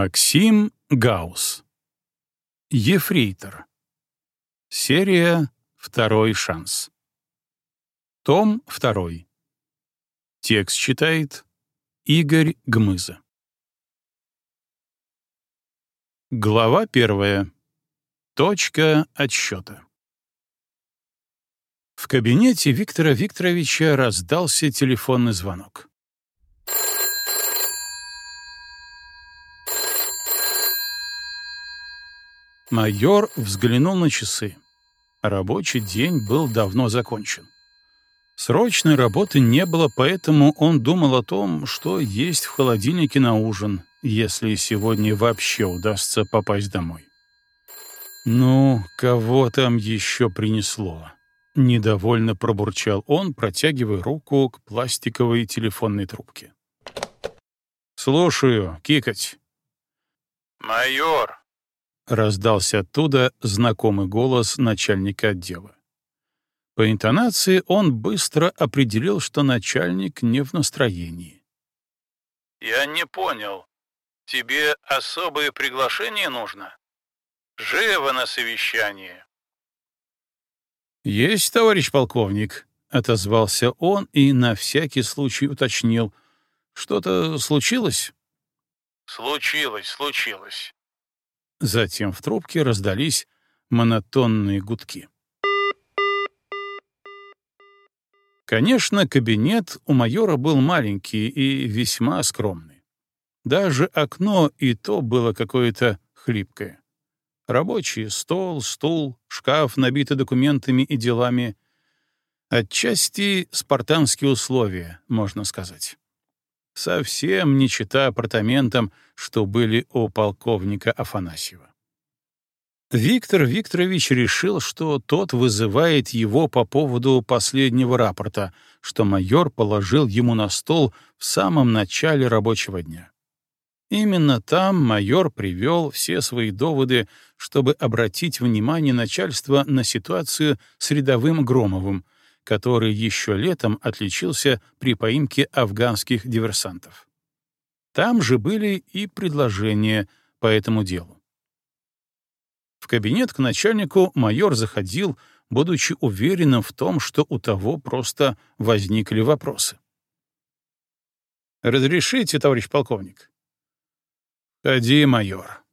Максим Гаус. Ефрейтор. Серия «Второй шанс». Том 2. Текст читает Игорь Гмыза. Глава первая. Точка отсчета. В кабинете Виктора Викторовича раздался телефонный звонок. Майор взглянул на часы. Рабочий день был давно закончен. Срочной работы не было, поэтому он думал о том, что есть в холодильнике на ужин, если сегодня вообще удастся попасть домой. «Ну, кого там еще принесло?» — недовольно пробурчал он, протягивая руку к пластиковой телефонной трубке. «Слушаю, кикать». «Майор, — раздался оттуда знакомый голос начальника отдела. По интонации он быстро определил, что начальник не в настроении. «Я не понял. Тебе особое приглашение нужно? Живо на совещание!» «Есть, товарищ полковник», — отозвался он и на всякий случай уточнил. «Что-то случилось?» «Случилось, случилось. Затем в трубке раздались монотонные гудки. Конечно, кабинет у майора был маленький и весьма скромный. Даже окно и то было какое-то хлипкое. Рабочий стол, стул, шкаф, набитый документами и делами. Отчасти спартанские условия, можно сказать совсем не чита апартаментам, что были у полковника Афанасьева. Виктор Викторович решил, что тот вызывает его по поводу последнего рапорта, что майор положил ему на стол в самом начале рабочего дня. Именно там майор привел все свои доводы, чтобы обратить внимание начальства на ситуацию с рядовым Громовым — который еще летом отличился при поимке афганских диверсантов. Там же были и предложения по этому делу. В кабинет к начальнику майор заходил, будучи уверенным в том, что у того просто возникли вопросы. «Разрешите, товарищ полковник?» «Ходи, майор».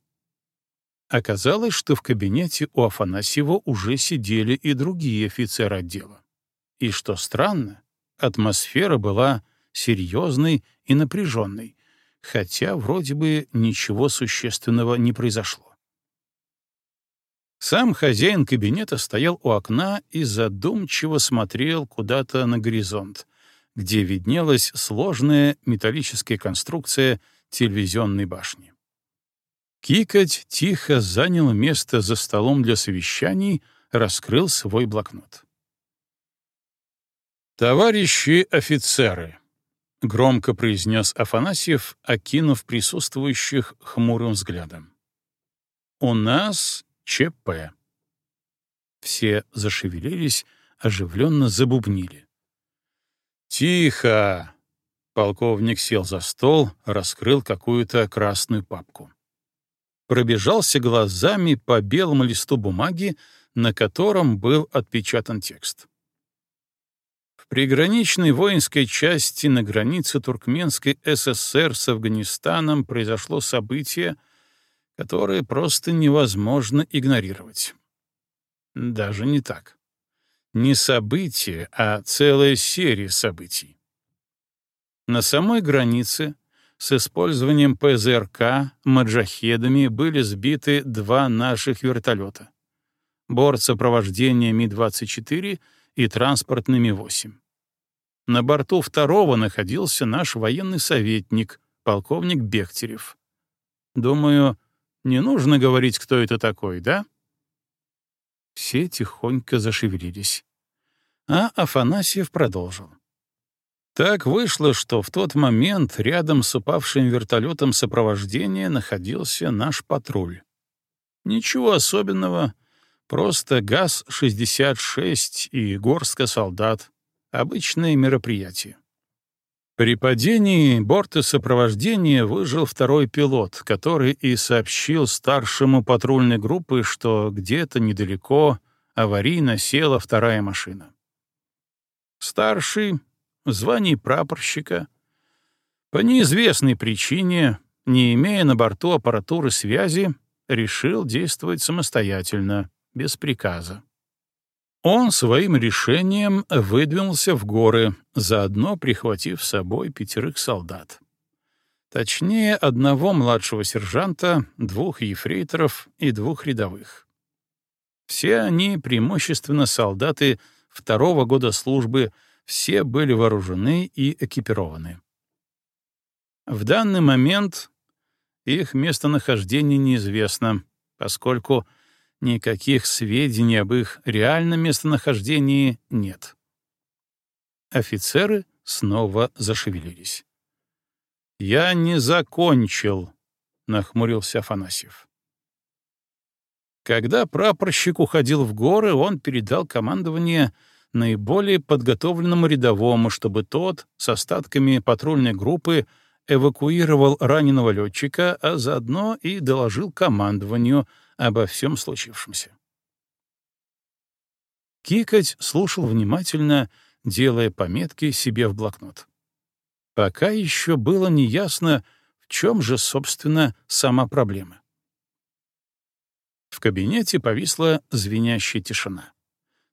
Оказалось, что в кабинете у Афанасьева уже сидели и другие офицеры отдела. И что странно, атмосфера была серьезной и напряженной, хотя вроде бы ничего существенного не произошло. Сам хозяин кабинета стоял у окна и задумчиво смотрел куда-то на горизонт, где виднелась сложная металлическая конструкция телевизионной башни. Кикать тихо занял место за столом для совещаний, раскрыл свой блокнот. «Товарищи офицеры!» — громко произнес Афанасьев, окинув присутствующих хмурым взглядом. «У нас ЧП». Все зашевелились, оживленно забубнили. «Тихо!» — полковник сел за стол, раскрыл какую-то красную папку. Пробежался глазами по белому листу бумаги, на котором был отпечатан текст. Приграничной воинской части на границе Туркменской ССР с Афганистаном произошло событие, которое просто невозможно игнорировать. Даже не так. Не событие, а целая серия событий. На самой границе с использованием ПЗРК маджахедами были сбиты два наших вертолета. Борт сопровождения Ми-24 — и транспортными 8. На борту второго находился наш военный советник, полковник Бехтерев. Думаю, не нужно говорить, кто это такой, да? Все тихонько зашевелились. А Афанасьев продолжил. Так вышло, что в тот момент рядом с упавшим вертолетом сопровождения находился наш патруль. Ничего особенного — Просто ГАЗ-66 и горстка солдат. Обычное мероприятие. При падении борта сопровождения выжил второй пилот, который и сообщил старшему патрульной группы, что где-то недалеко аварийно села вторая машина. Старший, в звании прапорщика, по неизвестной причине, не имея на борту аппаратуры связи, решил действовать самостоятельно, без приказа. Он своим решением выдвинулся в горы, заодно прихватив с собой пятерых солдат. Точнее, одного младшего сержанта, двух ефрейторов и двух рядовых. Все они преимущественно солдаты второго года службы, все были вооружены и экипированы. В данный момент их местонахождение неизвестно, поскольку никаких сведений об их реальном местонахождении нет. Офицеры снова зашевелились. «Я не закончил», — нахмурился Афанасьев. Когда прапорщик уходил в горы, он передал командование наиболее подготовленному рядовому, чтобы тот с остатками патрульной группы эвакуировал раненого летчика, а заодно и доложил командованию — обо всем случившемся. Кикать слушал внимательно, делая пометки себе в блокнот. Пока еще было неясно, в чем же, собственно, сама проблема. В кабинете повисла звенящая тишина.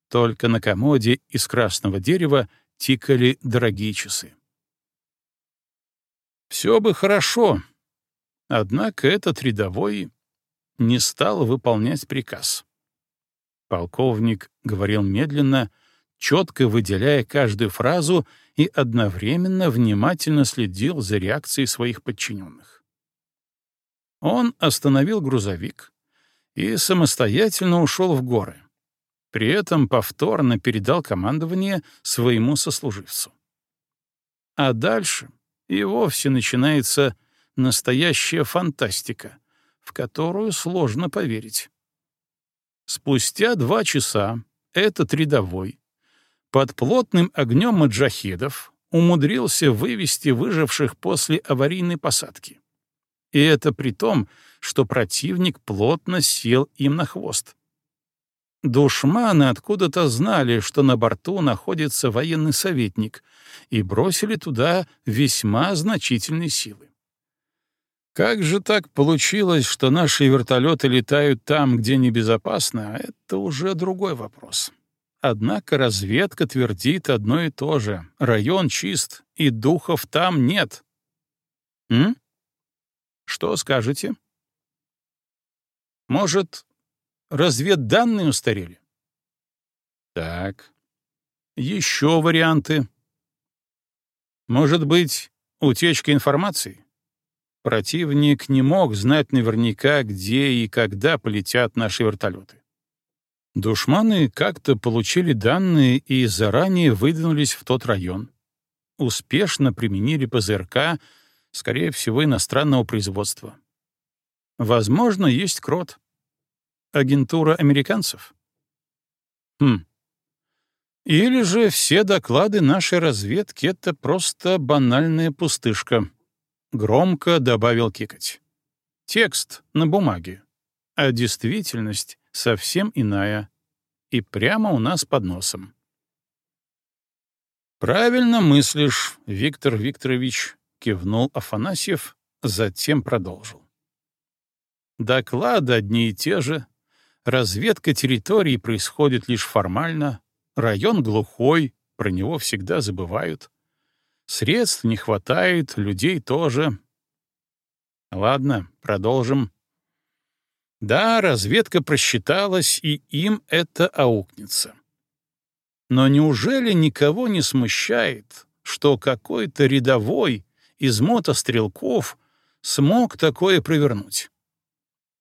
Только на комоде из красного дерева тикали дорогие часы. Все бы хорошо, однако этот рядовой не стал выполнять приказ. Полковник говорил медленно, четко выделяя каждую фразу и одновременно внимательно следил за реакцией своих подчиненных. Он остановил грузовик и самостоятельно ушел в горы. При этом повторно передал командование своему сослуживцу. А дальше и вовсе начинается настоящая фантастика, в которую сложно поверить. Спустя два часа этот рядовой под плотным огнем маджахедов умудрился вывести выживших после аварийной посадки. И это при том, что противник плотно сел им на хвост. Душманы откуда-то знали, что на борту находится военный советник, и бросили туда весьма значительные силы. Как же так получилось, что наши вертолеты летают там, где небезопасно, это уже другой вопрос. Однако разведка твердит одно и то же. Район чист, и духов там нет. М? Что скажете? Может, разведданные устарели? Так. Еще варианты. Может быть, утечка информации? Противник не мог знать наверняка, где и когда полетят наши вертолеты. Душманы как-то получили данные и заранее выдвинулись в тот район. Успешно применили ПЗРК, скорее всего, иностранного производства. Возможно, есть крот. Агентура американцев? Хм. Или же все доклады нашей разведки — это просто банальная пустышка — Громко добавил Кикать. Текст на бумаге, а действительность совсем иная и прямо у нас под носом. «Правильно мыслишь, Виктор Викторович», — кивнул Афанасьев, затем продолжил. «Доклады одни и те же, разведка территории происходит лишь формально, район глухой, про него всегда забывают. Средств не хватает, людей тоже. Ладно, продолжим. Да, разведка просчиталась, и им это аукнется. Но неужели никого не смущает, что какой-то рядовой из мотострелков смог такое провернуть?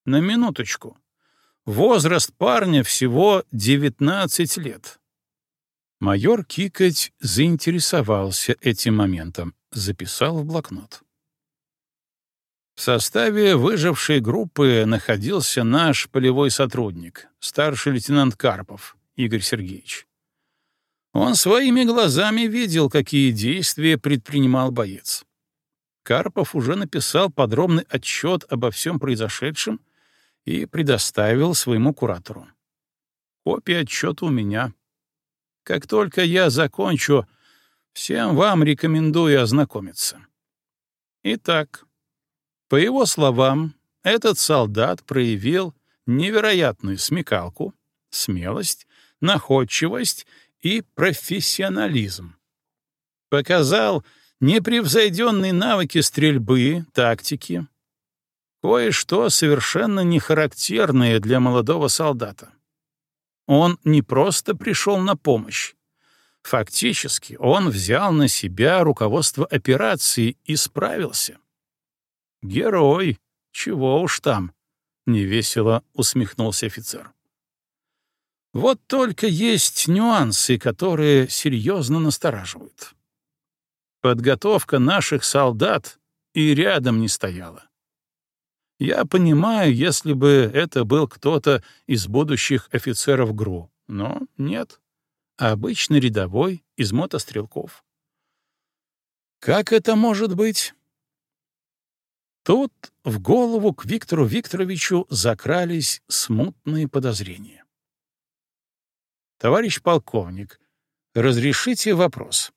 На минуточку. Возраст парня всего 19 лет. Майор Кикать заинтересовался этим моментом, записал в блокнот. В составе выжившей группы находился наш полевой сотрудник, старший лейтенант Карпов Игорь Сергеевич. Он своими глазами видел, какие действия предпринимал боец. Карпов уже написал подробный отчет обо всем произошедшем и предоставил своему куратору. Копия отчета у меня. Как только я закончу, всем вам рекомендую ознакомиться. Итак, по его словам, этот солдат проявил невероятную смекалку, смелость, находчивость и профессионализм. Показал непревзойденные навыки стрельбы, тактики, кое-что совершенно не характерное для молодого солдата. Он не просто пришел на помощь. Фактически он взял на себя руководство операции и справился. Герой, чего уж там, — невесело усмехнулся офицер. Вот только есть нюансы, которые серьезно настораживают. Подготовка наших солдат и рядом не стояла. Я понимаю, если бы это был кто-то из будущих офицеров ГРУ, но нет. Обычный рядовой из мотострелков. Как это может быть? Тут в голову к Виктору Викторовичу закрались смутные подозрения. «Товарищ полковник, разрешите вопрос?»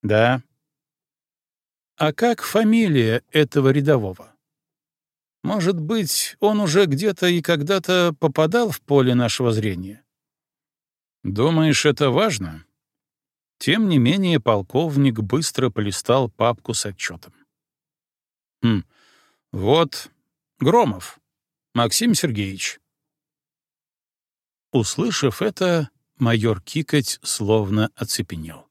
«Да». «А как фамилия этого рядового?» «Может быть, он уже где-то и когда-то попадал в поле нашего зрения?» «Думаешь, это важно?» Тем не менее, полковник быстро полистал папку с отчетом. «Хм, вот Громов, Максим Сергеевич. Услышав это, майор Кикоть словно оцепенел.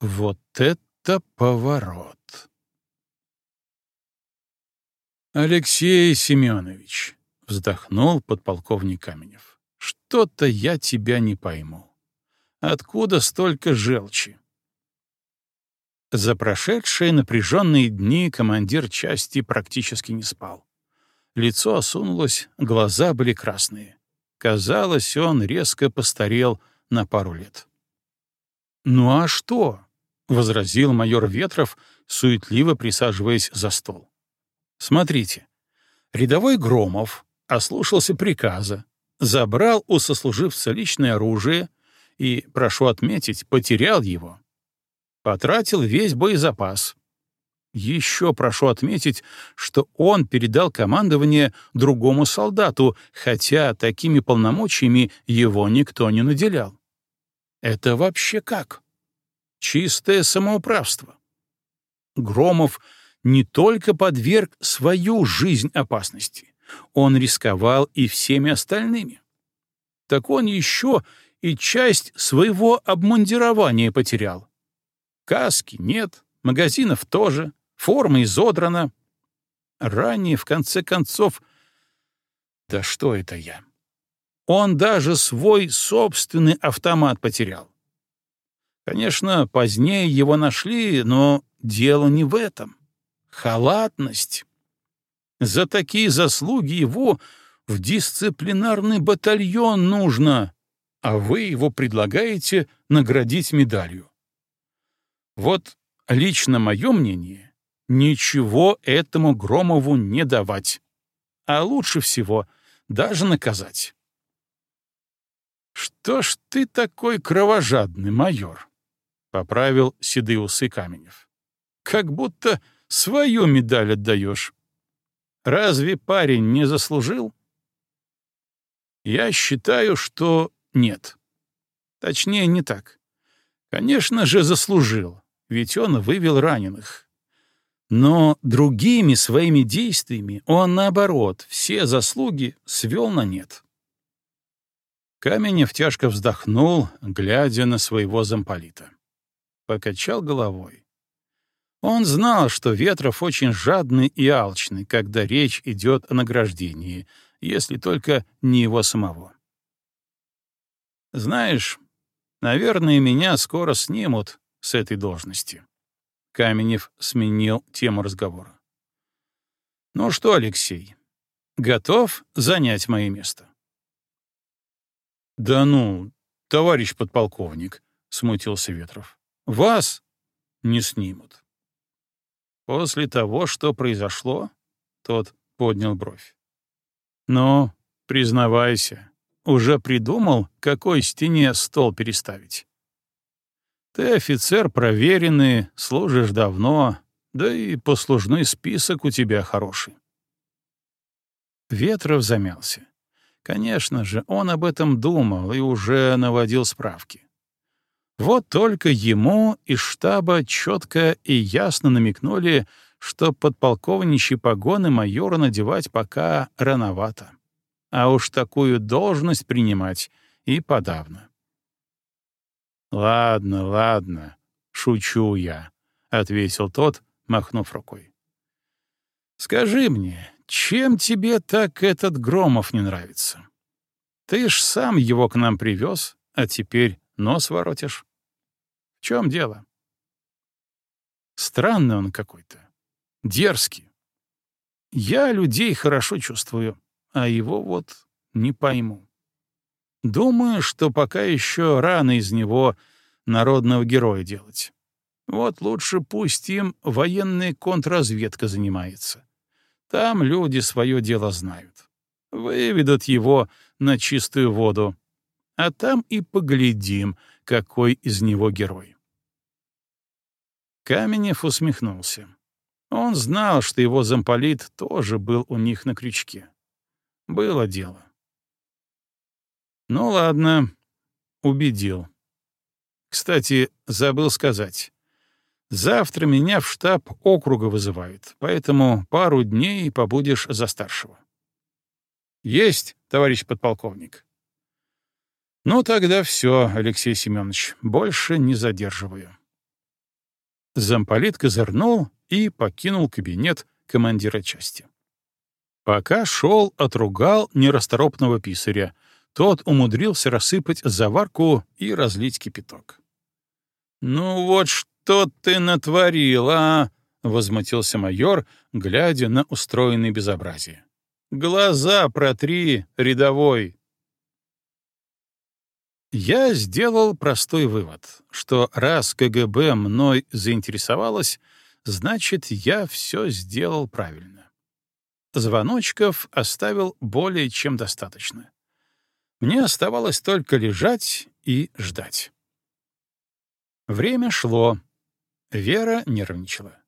Вот это поворот! Алексей Семенович, вздохнул подполковник Каменев, что-то я тебя не пойму. Откуда столько желчи? За прошедшие напряженные дни командир части практически не спал. Лицо осунулось, глаза были красные. Казалось, он резко постарел на пару лет. «Ну а что?» — возразил майор Ветров, суетливо присаживаясь за стол. «Смотрите, рядовой Громов ослушался приказа, забрал у сослуживца личное оружие и, прошу отметить, потерял его. Потратил весь боезапас. Еще прошу отметить, что он передал командование другому солдату, хотя такими полномочиями его никто не наделял. Это вообще как? Чистое самоуправство. Громов не только подверг свою жизнь опасности, он рисковал и всеми остальными. Так он еще и часть своего обмундирования потерял. Каски нет, магазинов тоже, форма изодрана. Ранее, в конце концов... Да что это я? Он даже свой собственный автомат потерял. Конечно, позднее его нашли, но дело не в этом. Халатность. За такие заслуги его в дисциплинарный батальон нужно, а вы его предлагаете наградить медалью. Вот лично мое мнение — ничего этому Громову не давать, а лучше всего даже наказать. «Что ж ты такой кровожадный, майор?» — поправил седые усы Каменев. «Как будто свою медаль отдаешь. Разве парень не заслужил?» «Я считаю, что нет. Точнее, не так. Конечно же, заслужил ведь он вывел раненых. Но другими своими действиями он, наоборот, все заслуги свел на нет. Каменев тяжко вздохнул, глядя на своего замполита. Покачал головой. Он знал, что Ветров очень жадный и алчный, когда речь идет о награждении, если только не его самого. «Знаешь, наверное, меня скоро снимут с этой должности. Каменев сменил тему разговора. «Ну что, Алексей, готов занять мое место?» «Да ну, товарищ подполковник», — смутился Ветров. «Вас не снимут». После того, что произошло, тот поднял бровь. «Ну, признавайся, уже придумал, какой стене стол переставить?» «Ты офицер проверенный, служишь давно, да и послужной список у тебя хороший». Ветров замялся. Конечно же, он об этом думал и уже наводил справки. Вот только ему из штаба четко и ясно намекнули, что подполковничьи погоны майора надевать пока рановато. А уж такую должность принимать и подавно. «Ладно, ладно, шучу я», — ответил тот, махнув рукой. «Скажи мне, чем тебе так этот Громов не нравится? Ты ж сам его к нам привез, а теперь нос воротишь. В чем дело? Странный он какой-то, дерзкий. Я людей хорошо чувствую, а его вот не пойму. Думаю, что пока еще рано из него народного героя делать. Вот лучше пусть им военная контрразведка занимается. Там люди свое дело знают. Выведут его на чистую воду. А там и поглядим, какой из него герой. Каменев усмехнулся. Он знал, что его замполит тоже был у них на крючке. Было дело. Ну ладно, убедил. Кстати, забыл сказать. Завтра меня в штаб округа вызывают, поэтому пару дней побудешь за старшего. Есть, товарищ подполковник. Ну тогда все, Алексей Семенович, больше не задерживаю. Замполит козырнул и покинул кабинет командира части. Пока шел, отругал нерасторопного писаря. Тот умудрился рассыпать заварку и разлить кипяток. «Ну вот что!» ты натворил, а?» — возмутился майор, глядя на устроенное безобразие. «Глаза протри, рядовой!» Я сделал простой вывод, что раз КГБ мной заинтересовалось, значит, я все сделал правильно. Звоночков оставил более чем достаточно. Мне оставалось только лежать и ждать. Время шло, Вера нервничала.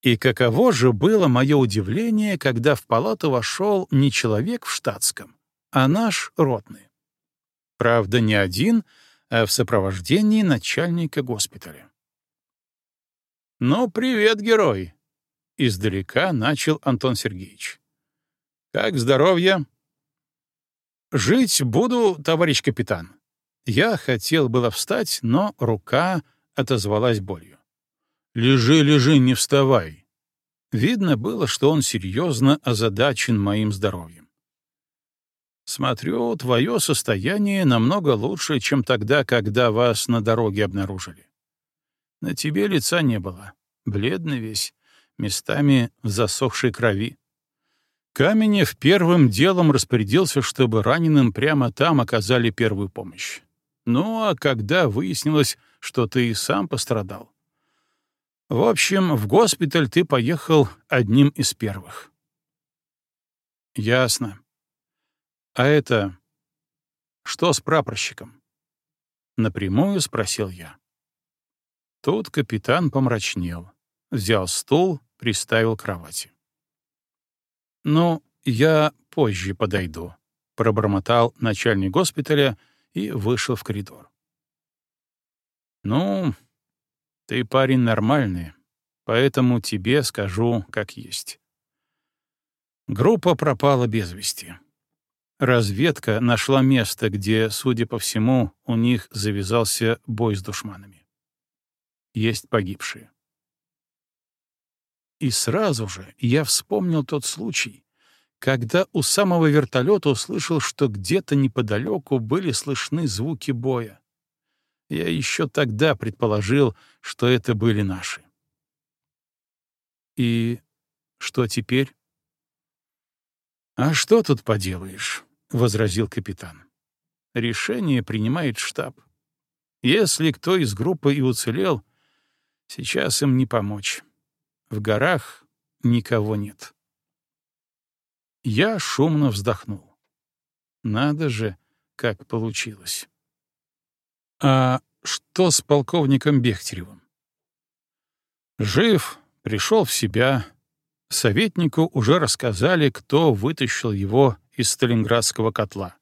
И каково же было мое удивление, когда в палату вошел не человек в штатском, а наш ротный. Правда, не один, а в сопровождении начальника госпиталя. «Ну, привет, герой!» — издалека начал Антон Сергеевич. «Как здоровье?» «Жить буду, товарищ капитан». Я хотел было встать, но рука отозвалась болью. «Лежи, лежи, не вставай!» Видно было, что он серьезно озадачен моим здоровьем. «Смотрю, твое состояние намного лучше, чем тогда, когда вас на дороге обнаружили. На тебе лица не было, бледный весь, местами в засохшей крови. Каменев первым делом распорядился, чтобы раненым прямо там оказали первую помощь. Ну, а когда выяснилось, что ты и сам пострадал. В общем, в госпиталь ты поехал одним из первых. Ясно. А это... Что с прапорщиком? Напрямую спросил я. Тут капитан помрачнел, взял стул, приставил к кровати. «Ну, я позже подойду», — пробормотал начальник госпиталя и вышел в коридор. «Ну, ты парень нормальный, поэтому тебе скажу, как есть». Группа пропала без вести. Разведка нашла место, где, судя по всему, у них завязался бой с душманами. Есть погибшие. И сразу же я вспомнил тот случай, когда у самого вертолета услышал, что где-то неподалеку были слышны звуки боя. Я еще тогда предположил, что это были наши. И что теперь? «А что тут поделаешь?» — возразил капитан. Решение принимает штаб. Если кто из группы и уцелел, сейчас им не помочь. В горах никого нет. Я шумно вздохнул. Надо же, как получилось. А что с полковником Бехтеревым? Жив, пришел в себя. Советнику уже рассказали, кто вытащил его из сталинградского котла.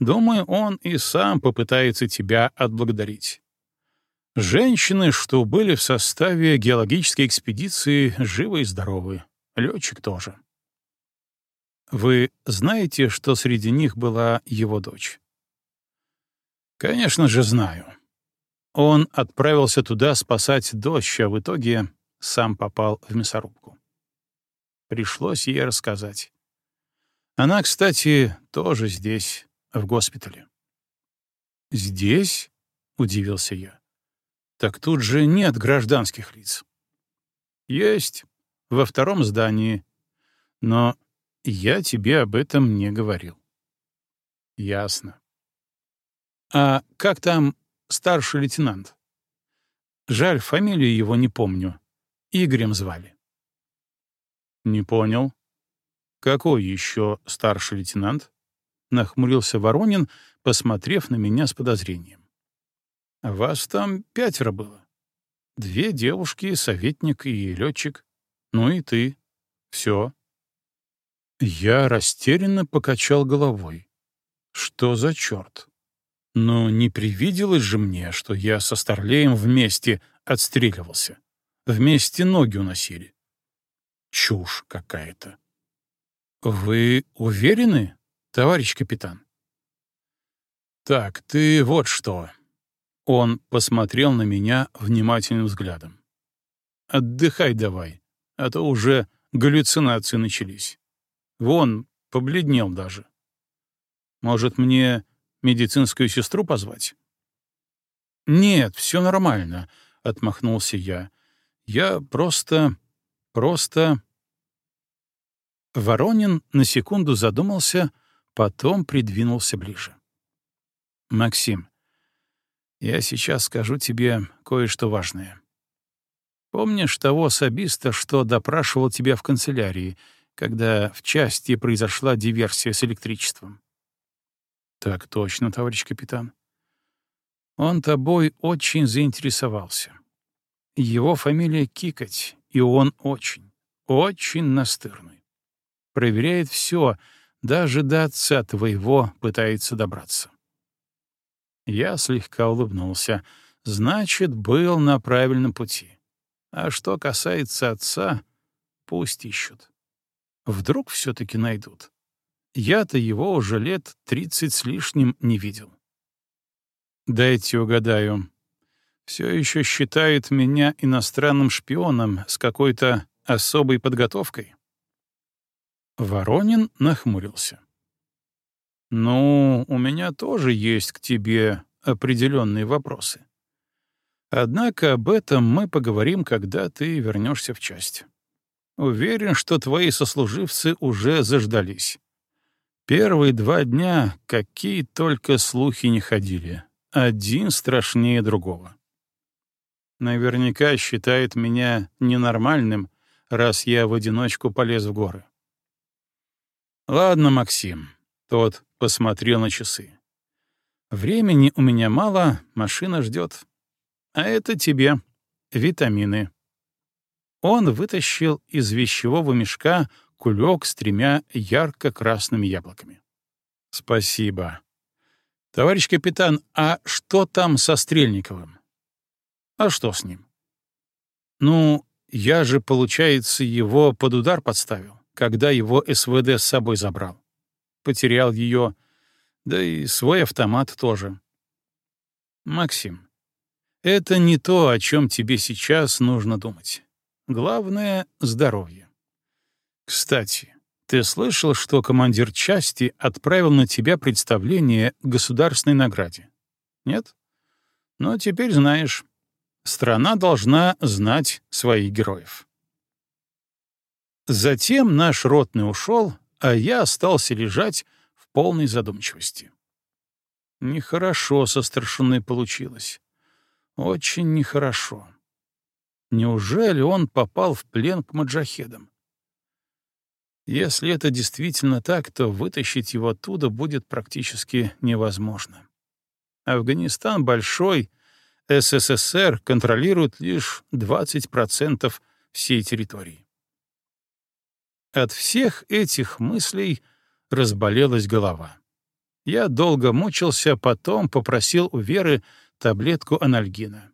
Думаю, он и сам попытается тебя отблагодарить. Женщины, что были в составе геологической экспедиции, живы и здоровы. Летчик тоже. Вы знаете, что среди них была его дочь? Конечно же, знаю. Он отправился туда спасать дочь, а в итоге сам попал в мясорубку. Пришлось ей рассказать. Она, кстати, тоже здесь, в госпитале. «Здесь?» — удивился я. «Так тут же нет гражданских лиц». «Есть, во втором здании. Но я тебе об этом не говорил». «Ясно. А как там старший лейтенант? Жаль, фамилию его не помню. Игорем звали». «Не понял. Какой еще старший лейтенант?» нахмурился Воронин, посмотрев на меня с подозрением. «Вас там пятеро было. Две девушки, советник и летчик. Ну и ты. Все». Я растерянно покачал головой. Что за черт? Но не привиделось же мне, что я со Старлеем вместе отстреливался. Вместе ноги уносили. Чушь какая-то. «Вы уверены?» товарищ капитан. «Так, ты вот что». Он посмотрел на меня внимательным взглядом. «Отдыхай давай, а то уже галлюцинации начались. Вон, побледнел даже. Может, мне медицинскую сестру позвать?» «Нет, все нормально», — отмахнулся я. «Я просто... просто...» Воронин на секунду задумался, Потом придвинулся ближе. «Максим, я сейчас скажу тебе кое-что важное. Помнишь того особиста, что допрашивал тебя в канцелярии, когда в части произошла диверсия с электричеством?» «Так точно, товарищ капитан. Он тобой очень заинтересовался. Его фамилия Кикать, и он очень, очень настырный. Проверяет все, даже до отца твоего пытается добраться. Я слегка улыбнулся. Значит, был на правильном пути. А что касается отца, пусть ищут. Вдруг все-таки найдут. Я-то его уже лет тридцать с лишним не видел. Дайте угадаю. Все еще считает меня иностранным шпионом с какой-то особой подготовкой? Воронин нахмурился. «Ну, у меня тоже есть к тебе определенные вопросы. Однако об этом мы поговорим, когда ты вернешься в часть. Уверен, что твои сослуживцы уже заждались. Первые два дня какие только слухи не ходили, один страшнее другого. Наверняка считает меня ненормальным, раз я в одиночку полез в горы. «Ладно, Максим», — тот посмотрел на часы. «Времени у меня мало, машина ждет. А это тебе витамины». Он вытащил из вещевого мешка кулек с тремя ярко-красными яблоками. «Спасибо. Товарищ капитан, а что там со Стрельниковым?» «А что с ним?» «Ну, я же, получается, его под удар подставил когда его СВД с собой забрал. Потерял ее, да и свой автомат тоже. Максим, это не то, о чем тебе сейчас нужно думать. Главное — здоровье. Кстати, ты слышал, что командир части отправил на тебя представление государственной награде? Нет? Но теперь знаешь. Страна должна знать своих героев. Затем наш ротный ушел, а я остался лежать в полной задумчивости. Нехорошо со старшиной получилось. Очень нехорошо. Неужели он попал в плен к маджахедам? Если это действительно так, то вытащить его оттуда будет практически невозможно. Афганистан большой, СССР контролирует лишь 20% всей территории. От всех этих мыслей разболелась голова. Я долго мучился, потом попросил у Веры таблетку анальгина.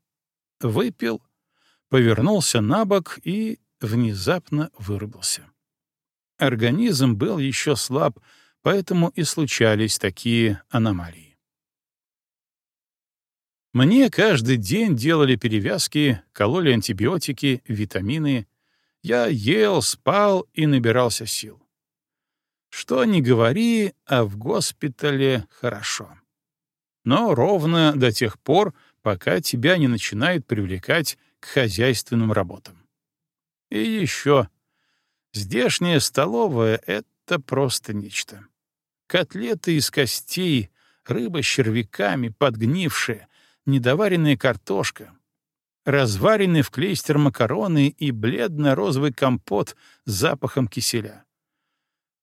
Выпил, повернулся на бок и внезапно вырубился. Организм был еще слаб, поэтому и случались такие аномалии. Мне каждый день делали перевязки, кололи антибиотики, витамины. Я ел, спал и набирался сил. Что ни говори, а в госпитале хорошо. Но ровно до тех пор, пока тебя не начинают привлекать к хозяйственным работам. И еще. Здешняя столовая — это просто нечто. Котлеты из костей, рыба с червяками, подгнившая, недоваренная картошка, разваренный в клейстер макароны и бледно-розовый компот с запахом киселя.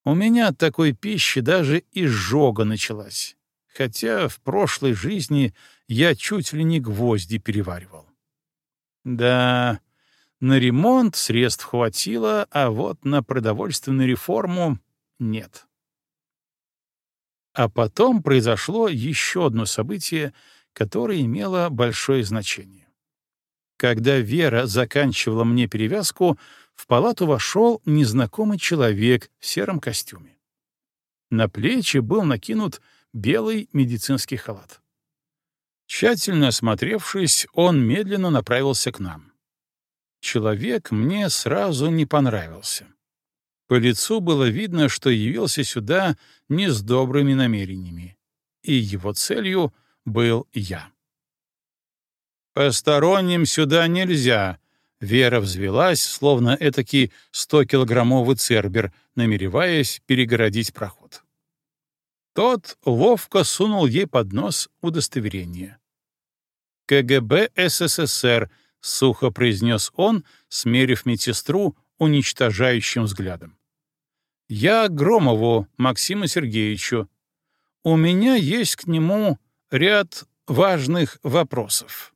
У меня от такой пищи даже изжога началась, хотя в прошлой жизни я чуть ли не гвозди переваривал. Да, на ремонт средств хватило, а вот на продовольственную реформу — нет. А потом произошло еще одно событие, которое имело большое значение. Когда Вера заканчивала мне перевязку, в палату вошел незнакомый человек в сером костюме. На плечи был накинут белый медицинский халат. Тщательно осмотревшись, он медленно направился к нам. Человек мне сразу не понравился. По лицу было видно, что явился сюда не с добрыми намерениями, и его целью был я. «Посторонним сюда нельзя», Вера взвелась, словно этакий стокилограммовый цербер, намереваясь перегородить проход. Тот ловко сунул ей под нос удостоверение. «КГБ СССР», — сухо произнес он, смерив медсестру уничтожающим взглядом. «Я Громову Максиму Сергеевичу. У меня есть к нему ряд важных вопросов».